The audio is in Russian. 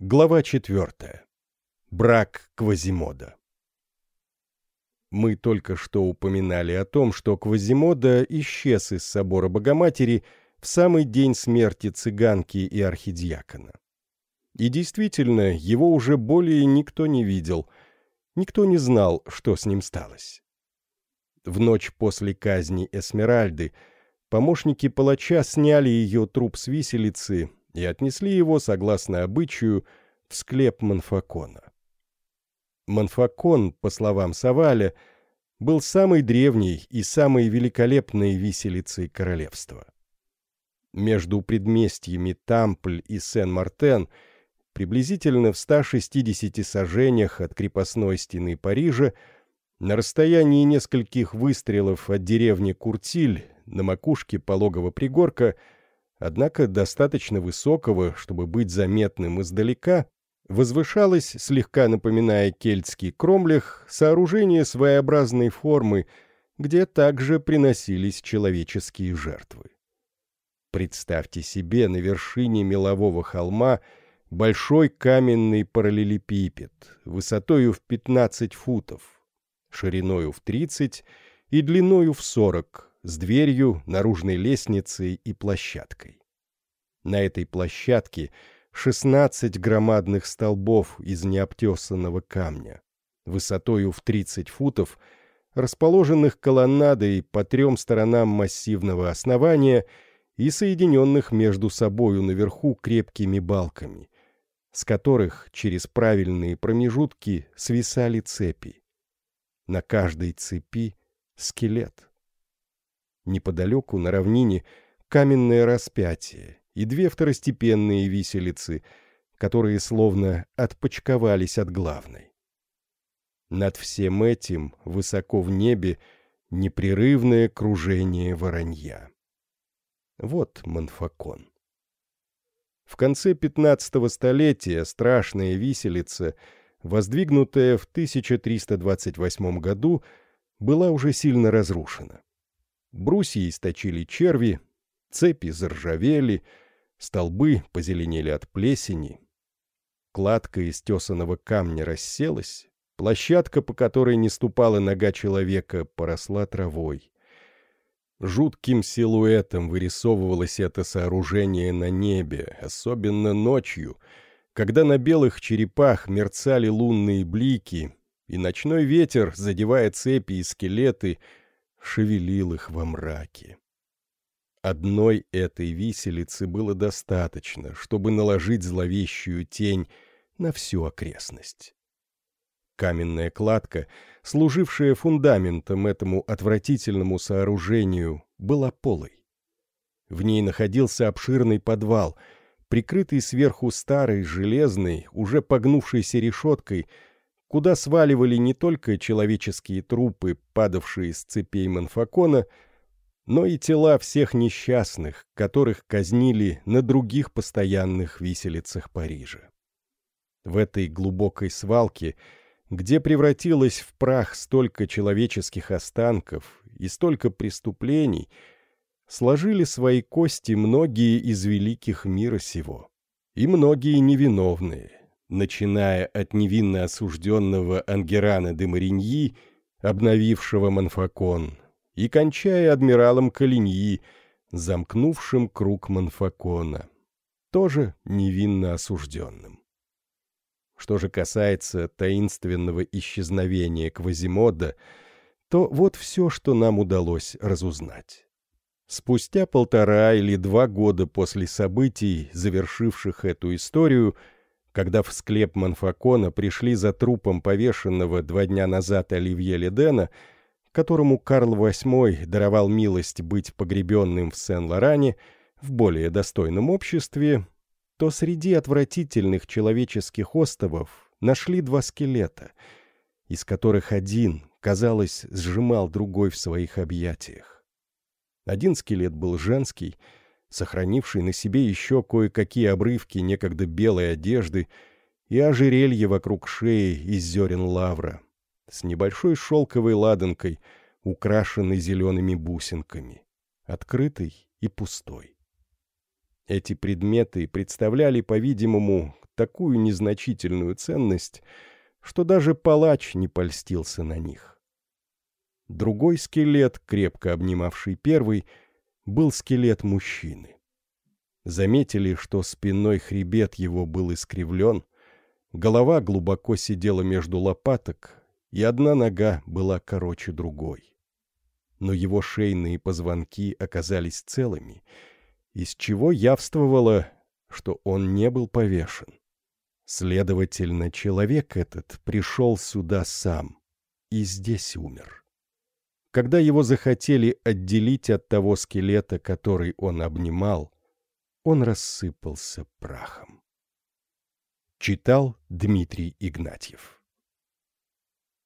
Глава четвертая. Брак Квазимода. Мы только что упоминали о том, что Квазимода исчез из собора Богоматери в самый день смерти цыганки и архидиакона. И действительно, его уже более никто не видел, никто не знал, что с ним сталось. В ночь после казни Эсмеральды помощники палача сняли ее труп с виселицы и отнесли его, согласно обычаю, в склеп Манфакона. Манфакон, по словам Саваля, был самой древней и самой великолепной виселицей королевства. Между предместьями Тампль и Сен-Мартен, приблизительно в 160 сажениях от крепостной стены Парижа, на расстоянии нескольких выстрелов от деревни Куртиль на макушке пологого пригорка – однако достаточно высокого, чтобы быть заметным издалека, возвышалось, слегка напоминая кельтский кромлях, сооружение своеобразной формы, где также приносились человеческие жертвы. Представьте себе на вершине мелового холма большой каменный параллелепипед, высотою в 15 футов, шириною в 30 и длиною в 40, с дверью, наружной лестницей и площадкой. На этой площадке 16 громадных столбов из необтесанного камня, высотою в 30 футов, расположенных колоннадой по трем сторонам массивного основания и соединенных между собою наверху крепкими балками, с которых через правильные промежутки свисали цепи. На каждой цепи скелет. Неподалеку, на равнине, каменное распятие и две второстепенные виселицы, которые словно отпочковались от главной. Над всем этим, высоко в небе, непрерывное кружение воронья. Вот Манфакон. В конце пятнадцатого столетия страшная виселица, воздвигнутая в 1328 году, была уже сильно разрушена. Брусья источили черви, цепи заржавели, столбы позеленели от плесени. Кладка из тесаного камня расселась, площадка, по которой не ступала нога человека, поросла травой. Жутким силуэтом вырисовывалось это сооружение на небе, особенно ночью, когда на белых черепах мерцали лунные блики, и ночной ветер, задевая цепи и скелеты, шевелил их во мраке. Одной этой виселицы было достаточно, чтобы наложить зловещую тень на всю окрестность. Каменная кладка, служившая фундаментом этому отвратительному сооружению, была полой. В ней находился обширный подвал, прикрытый сверху старой, железной, уже погнувшейся решеткой, куда сваливали не только человеческие трупы, падавшие с цепей Манфакона, но и тела всех несчастных, которых казнили на других постоянных виселицах Парижа. В этой глубокой свалке, где превратилось в прах столько человеческих останков и столько преступлений, сложили свои кости многие из великих мира сего, и многие невиновные, начиная от невинно осужденного Ангерана де Мариньи, обновившего Манфакон, и кончая адмиралом Калиньи, замкнувшим круг Манфакона, тоже невинно осужденным. Что же касается таинственного исчезновения Квазимода, то вот все, что нам удалось разузнать. Спустя полтора или два года после событий, завершивших эту историю, когда в склеп Манфакона пришли за трупом повешенного два дня назад Оливье Ледена, которому Карл VIII даровал милость быть погребенным в Сен-Лоране в более достойном обществе, то среди отвратительных человеческих остовов нашли два скелета, из которых один, казалось, сжимал другой в своих объятиях. Один скелет был женский — сохранивший на себе еще кое-какие обрывки некогда белой одежды и ожерелье вокруг шеи из зерен лавра, с небольшой шелковой ладанкой, украшенной зелеными бусинками, открытой и пустой. Эти предметы представляли, по-видимому, такую незначительную ценность, что даже палач не польстился на них. Другой скелет, крепко обнимавший первый, был скелет мужчины. Заметили, что спинной хребет его был искривлен, голова глубоко сидела между лопаток, и одна нога была короче другой. Но его шейные позвонки оказались целыми, из чего явствовало, что он не был повешен. Следовательно, человек этот пришел сюда сам и здесь умер. Когда его захотели отделить от того скелета, который он обнимал, он рассыпался прахом. Читал Дмитрий Игнатьев